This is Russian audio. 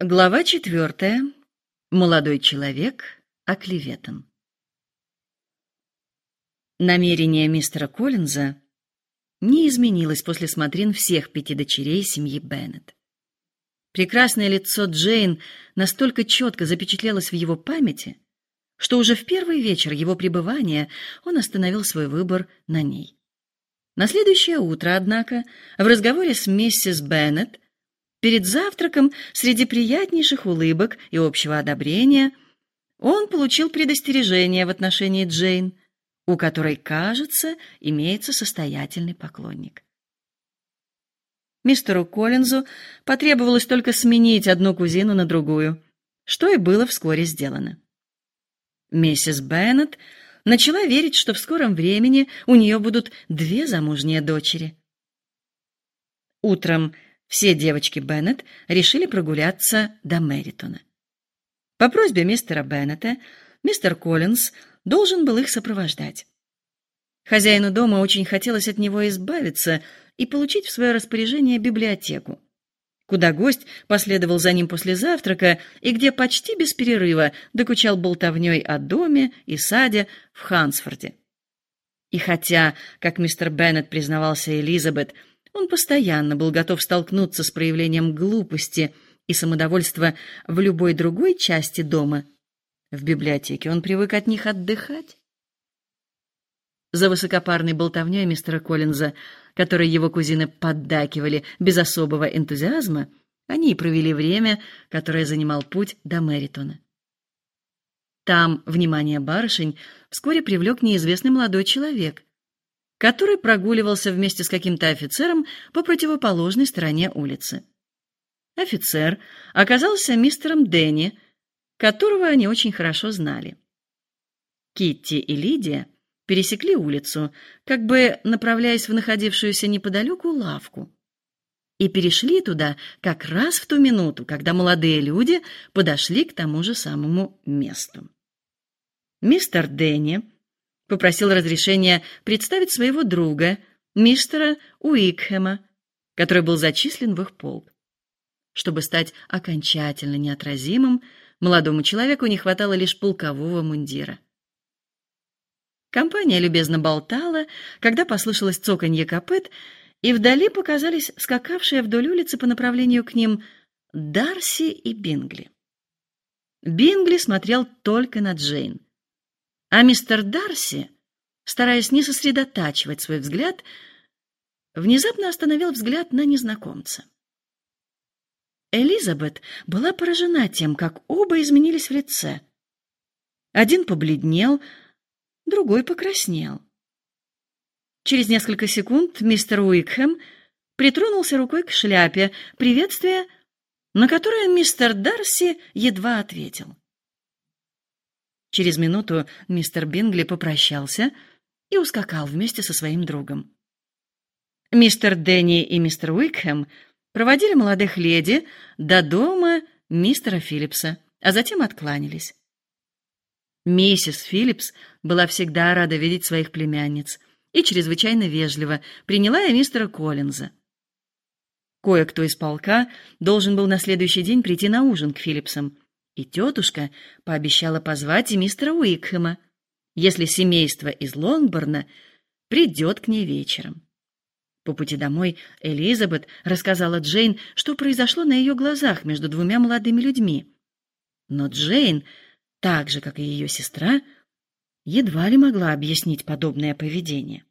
Глава четвертая. Молодой человек оклеветан. Намерение мистера Коллинза не изменилось после смотрин всех пяти дочерей семьи Беннет. Прекрасное лицо Джейн настолько четко запечатлелось в его памяти, что уже в первый вечер его пребывания он остановил свой выбор на ней. На следующее утро, однако, в разговоре с миссис Беннет Перед завтраком, среди приятнейших улыбок и общего одобрения, он получил предостережение в отношении Джейн, у которой, кажется, имеется состоятельный поклонник. Мистеру Коллинзу потребовалось только сменить одну кузину на другую, что и было вскоре сделано. Миссис Беннет начала верить, что в скором времени у нее будут две замужние дочери. Утром все девочки Беннет решили прогуляться до Мэритона. По просьбе мистера Беннета мистер Коллинз должен был их сопровождать. Хозяину дома очень хотелось от него избавиться и получить в свое распоряжение библиотеку, куда гость последовал за ним после завтрака и где почти без перерыва докучал болтовней о доме и саде в Хансфорде. И хотя, как мистер Беннет признавался Элизабет, он постоянно был готов столкнуться с проявлением глупости и самодовольства в любой другой части дома. В библиотеке он привык от них отдыхать. За высокопарной болтовней мистера Коллинза, которой его кузины поддакивали без особого энтузиазма, они и провели время, которое занимал путь до Мэритона. Там внимание барышень вскоре привлек неизвестный молодой человек, который прогуливался вместе с каким-то офицером по противоположной стороне улицы. Офицер оказался мистером Дэнни, которого они очень хорошо знали. Китти и Лидия пересекли улицу, как бы направляясь в находившуюся неподалеку лавку, и перешли туда как раз в ту минуту, когда молодые люди подошли к тому же самому месту. Мистер Дэнни попросил разрешения представить своего друга, мистера Уикхэма, который был зачислен в их полк. Чтобы стать окончательно неотразимым, молодому человеку не хватало лишь полкового мундира. Компания любезно болтала, когда послышалось цоканье копыт, и вдали показались скакавшие вдоль улицы по направлению к ним Дарси и Бингли. Бингли смотрел только на Джейн. А мистер Дарси, стараясь не сосредотачивать свой взгляд, внезапно остановил взгляд на незнакомца. Элизабет была поражена тем, как оба изменились в лице. Один побледнел, другой покраснел. Через несколько секунд мистер Уикхэм притронулся рукой к шляпе, приветствие, на которое мистер Дарси едва ответил. Через минуту мистер Бингли попрощался и ускакал вместе со своим другом. Мистер Дэнни и мистер Уикхэм проводили молодых леди до дома мистера Филлипса, а затем откланялись. Миссис Филлипс была всегда рада видеть своих племянниц и чрезвычайно вежливо приняла и мистера Коллинза. Кое-кто из полка должен был на следующий день прийти на ужин к Филлипсам, и тетушка пообещала позвать и мистера Уикхэма, если семейство из Лонгборна придет к ней вечером. По пути домой Элизабет рассказала Джейн, что произошло на ее глазах между двумя молодыми людьми. Но Джейн, так же, как и ее сестра, едва ли могла объяснить подобное поведение.